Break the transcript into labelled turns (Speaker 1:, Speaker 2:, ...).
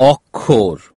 Speaker 1: occur